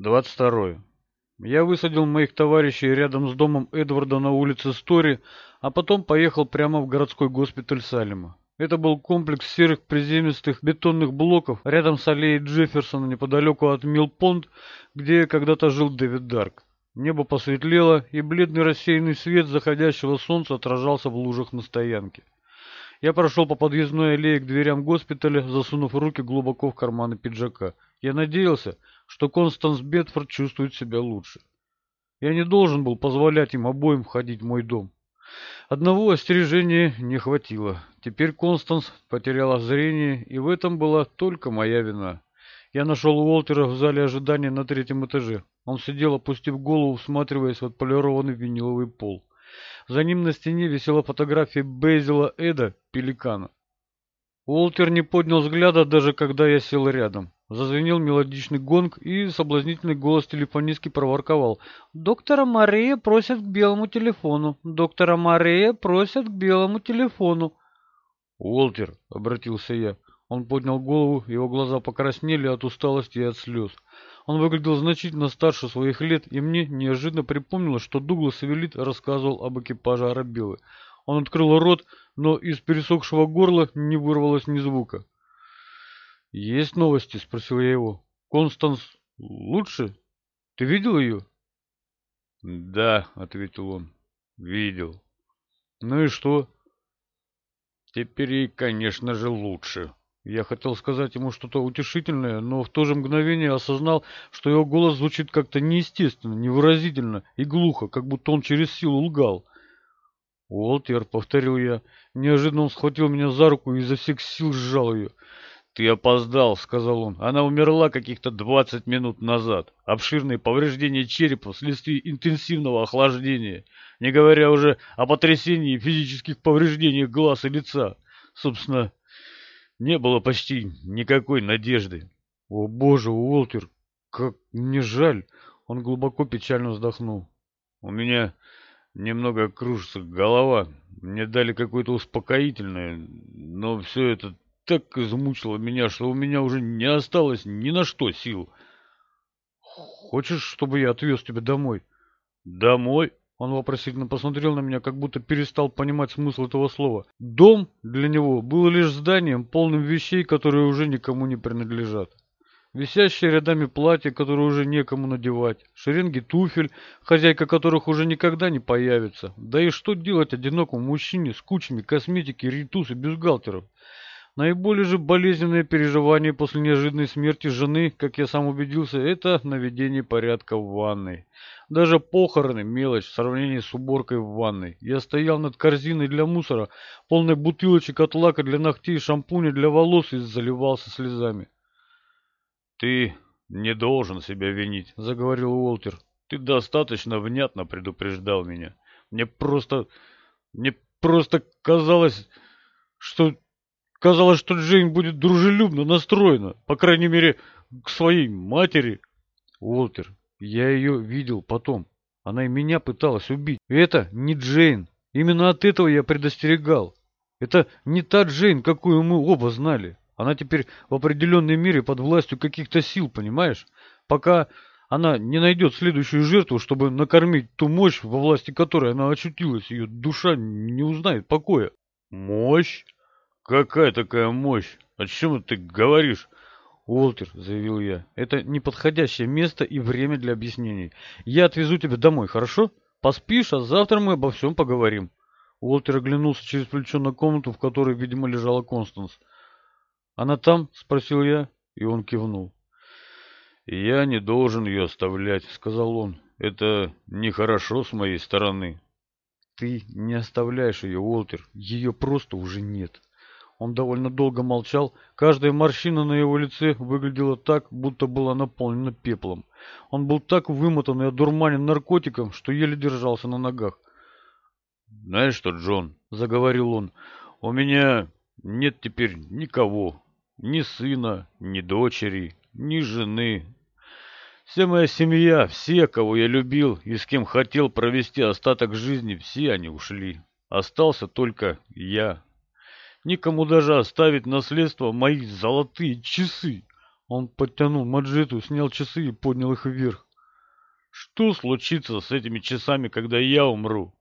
22. Я высадил моих товарищей рядом с домом Эдварда на улице Стори, а потом поехал прямо в городской госпиталь Салема. Это был комплекс серых приземистых бетонных блоков рядом с аллеей Джефферсона неподалеку от Милпонд, где когда-то жил Дэвид Дарк. Небо посветлело, и бледный рассеянный свет заходящего солнца отражался в лужах на стоянке. Я прошел по подъездной аллее к дверям госпиталя, засунув руки глубоко в карманы пиджака. Я надеялся, что Констанс Бетфорд чувствует себя лучше. Я не должен был позволять им обоим входить в мой дом. Одного остережения не хватило. Теперь Констанс потеряла зрение, и в этом была только моя вина. Я нашел Уолтера в зале ожидания на третьем этаже. Он сидел, опустив голову, всматриваясь в отполированный виниловый пол. За ним на стене висела фотография Бейзела Эда, пеликана. Уолтер не поднял взгляда, даже когда я сел рядом. Зазвенел мелодичный гонг, и соблазнительный голос телефонистки проворковал. «Доктора Мария просят к белому телефону. Доктора Мария просят к белому телефону». «Уолтер», — обратился я. Он поднял голову, его глаза покраснели от усталости и от слез. Он выглядел значительно старше своих лет, и мне неожиданно припомнилось, что Дуглас Эвелит рассказывал об экипаже Арабеллы. Он открыл рот, но из пересохшего горла не вырвалось ни звука. «Есть новости?» — спросил я его. «Констанс лучше? Ты видел ее?» «Да», — ответил он, — «видел». «Ну и что?» «Теперь ей, конечно же, лучше». Я хотел сказать ему что-то утешительное, но в то же мгновение осознал, что его голос звучит как-то неестественно, невыразительно и глухо, как будто он через силу лгал. «Уолтер», — повторил я, неожиданно он схватил меня за руку и изо всех сил сжал ее. «Ты опоздал», — сказал он. «Она умерла каких-то двадцать минут назад. Обширные повреждения черепа вследствие интенсивного охлаждения, не говоря уже о потрясении и физических повреждениях глаз и лица. Собственно, не было почти никакой надежды». «О, боже, Уолтер, как мне жаль!» Он глубоко печально вздохнул. «У меня немного кружится голова. Мне дали какое-то успокоительное, но все это так измучила меня, что у меня уже не осталось ни на что сил. Хочешь, чтобы я отвез тебя домой? Домой? Он вопросительно посмотрел на меня, как будто перестал понимать смысл этого слова. Дом для него был лишь зданием, полным вещей, которые уже никому не принадлежат. Висящие рядами платья, которые уже некому надевать, шеренги туфель, хозяйка которых уже никогда не появится. Да и что делать одинокому мужчине с кучами косметики, ритус и бюстгальтеров? Наиболее же болезненное переживание после неожиданной смерти жены, как я сам убедился, это наведение порядка в ванной. Даже похороны – мелочь в сравнении с уборкой в ванной. Я стоял над корзиной для мусора, полной бутылочек от лака для ногтей шампуня для волос и заливался слезами. «Ты не должен себя винить», — заговорил Уолтер. «Ты достаточно внятно предупреждал меня. Мне просто... мне просто казалось, что Казалось, что Джейн будет дружелюбно настроена, по крайней мере, к своей матери. Уолтер, я ее видел потом. Она и меня пыталась убить. Это не Джейн. Именно от этого я предостерегал. Это не та Джейн, какую мы оба знали. Она теперь в определенной мере под властью каких-то сил, понимаешь? Пока она не найдет следующую жертву, чтобы накормить ту мощь, во власти которой она очутилась, ее душа не узнает покоя. Мощь? «Какая такая мощь? О чем ты говоришь?» «Уолтер», — заявил я, — «это неподходящее место и время для объяснений. Я отвезу тебя домой, хорошо? Поспишь, а завтра мы обо всем поговорим». Уолтер оглянулся через плечо на комнату, в которой, видимо, лежала Констанс. «Она там?» — спросил я, и он кивнул. «Я не должен ее оставлять», — сказал он. «Это нехорошо с моей стороны». «Ты не оставляешь ее, Уолтер. Ее просто уже нет». Он довольно долго молчал. Каждая морщина на его лице выглядела так, будто была наполнена пеплом. Он был так вымотан и одурманен наркотиком, что еле держался на ногах. «Знаешь что, Джон?» — заговорил он. «У меня нет теперь никого. Ни сына, ни дочери, ни жены. Вся моя семья, все, кого я любил и с кем хотел провести остаток жизни, все они ушли. Остался только я, Никому даже оставить наследство мои золотые часы. Он подтянул маджету, снял часы и поднял их вверх. Что случится с этими часами, когда я умру?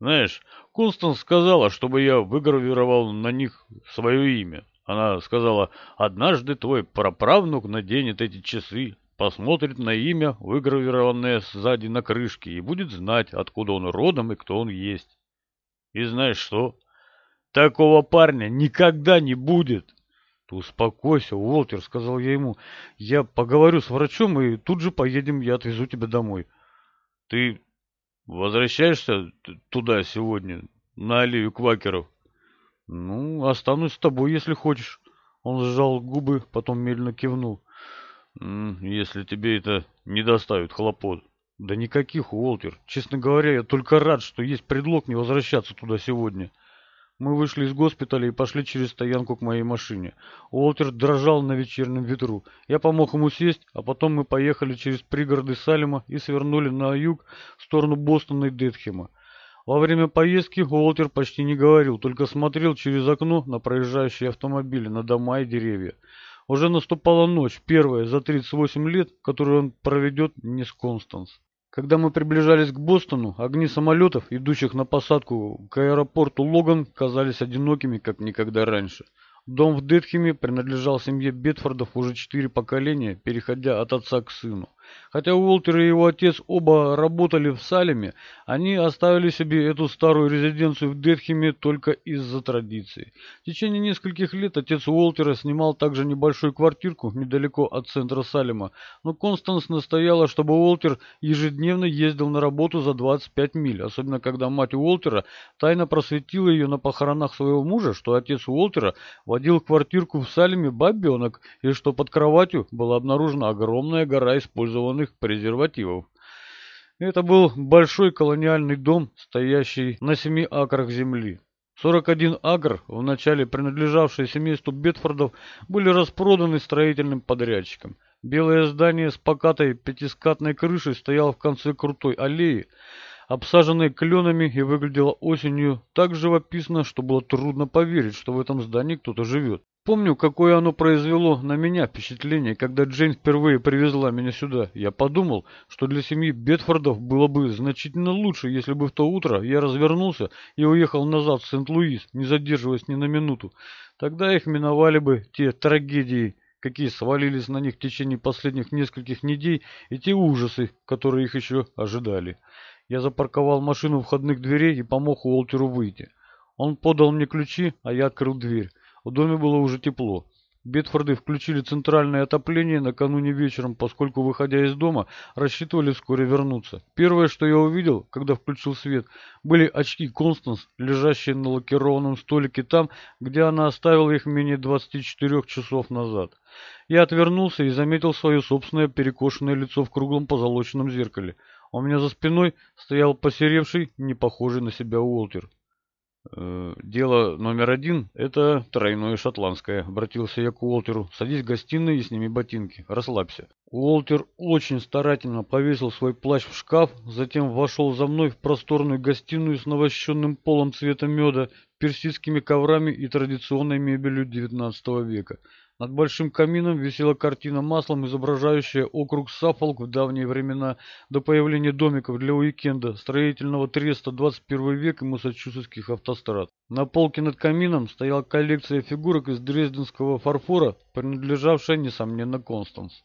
Знаешь, Констанс сказала, чтобы я выгравировал на них свое имя. Она сказала, однажды твой праправнук наденет эти часы, посмотрит на имя, выгравированное сзади на крышке, и будет знать, откуда он родом и кто он есть. И знаешь что? Такого парня никогда не будет. Ты успокойся, Уолтер, сказал я ему. Я поговорю с врачом, и тут же поедем, я отвезу тебя домой. Ты возвращаешься туда сегодня, на аллею квакеров? Ну, останусь с тобой, если хочешь. Он сжал губы, потом медленно кивнул. Если тебе это не доставит хлопот. Да никаких, Уолтер. Честно говоря, я только рад, что есть предлог не возвращаться туда сегодня. Мы вышли из госпиталя и пошли через стоянку к моей машине. Уолтер дрожал на вечернем ветру. Я помог ему сесть, а потом мы поехали через пригороды Салема и свернули на юг в сторону Бостона и Детхема. Во время поездки Уолтер почти не говорил, только смотрел через окно на проезжающие автомобили, на дома и деревья. Уже наступала ночь, первая за 38 лет, которую он проведет не с Констанс. Когда мы приближались к Бостону, огни самолетов, идущих на посадку к аэропорту Логан, казались одинокими, как никогда раньше. Дом в Детхеме принадлежал семье Бетфордов уже четыре поколения, переходя от отца к сыну. Хотя Уолтер и его отец оба работали в Салеме, они оставили себе эту старую резиденцию в Детхеме только из-за традиции. В течение нескольких лет отец Уолтера снимал также небольшую квартирку недалеко от центра Салема, но Констанс настояла, чтобы Уолтер ежедневно ездил на работу за 25 миль, особенно когда мать Уолтера тайно просветила ее на похоронах своего мужа, что отец Уолтера водил квартирку в Салеме бабенок и что под кроватью была обнаружена огромная гора использованных использованных презервативов. Это был большой колониальный дом, стоящий на семи акрах земли. 41 акр, вначале принадлежавшие семейству Бетфордов, были распроданы строительным подрядчиком. Белое здание с покатой пятискатной крышей стояло в конце крутой аллеи, обсаженной кленами и выглядело осенью так живописно, что было трудно поверить, что в этом здании кто-то живет. Помню, какое оно произвело на меня впечатление, когда Джейн впервые привезла меня сюда. Я подумал, что для семьи Бетфордов было бы значительно лучше, если бы в то утро я развернулся и уехал назад в Сент-Луис, не задерживаясь ни на минуту. Тогда их миновали бы те трагедии, какие свалились на них в течение последних нескольких недель, и те ужасы, которые их еще ожидали. Я запарковал машину у входных дверей и помог Уолтеру выйти. Он подал мне ключи, а я открыл дверь. В доме было уже тепло. Бетфорды включили центральное отопление накануне вечером, поскольку, выходя из дома, рассчитывали вскоре вернуться. Первое, что я увидел, когда включил свет, были очки Констанс, лежащие на лакированном столике там, где она оставила их менее 24 часов назад. Я отвернулся и заметил свое собственное перекошенное лицо в круглом позолоченном зеркале. У меня за спиной стоял посеревший, не похожий на себя Уолтер. Э, дело номер один – это тройное шотландское. Обратился я к Уолтеру. Садись в гостиной и сними ботинки. Расслабься. Уолтер очень старательно повесил свой плащ в шкаф, затем вошел за мной в просторную гостиную с навощенным полом цвета меда, персидскими коврами и традиционной мебелью XIX века. Над большим камином висела картина маслом, изображающая округ Саффолк в давние времена, до появления домиков для уикенда, строительного треста 21 век и массачусетских автострад. На полке над камином стояла коллекция фигурок из дрезденского фарфора, принадлежавшая, несомненно, Констанс.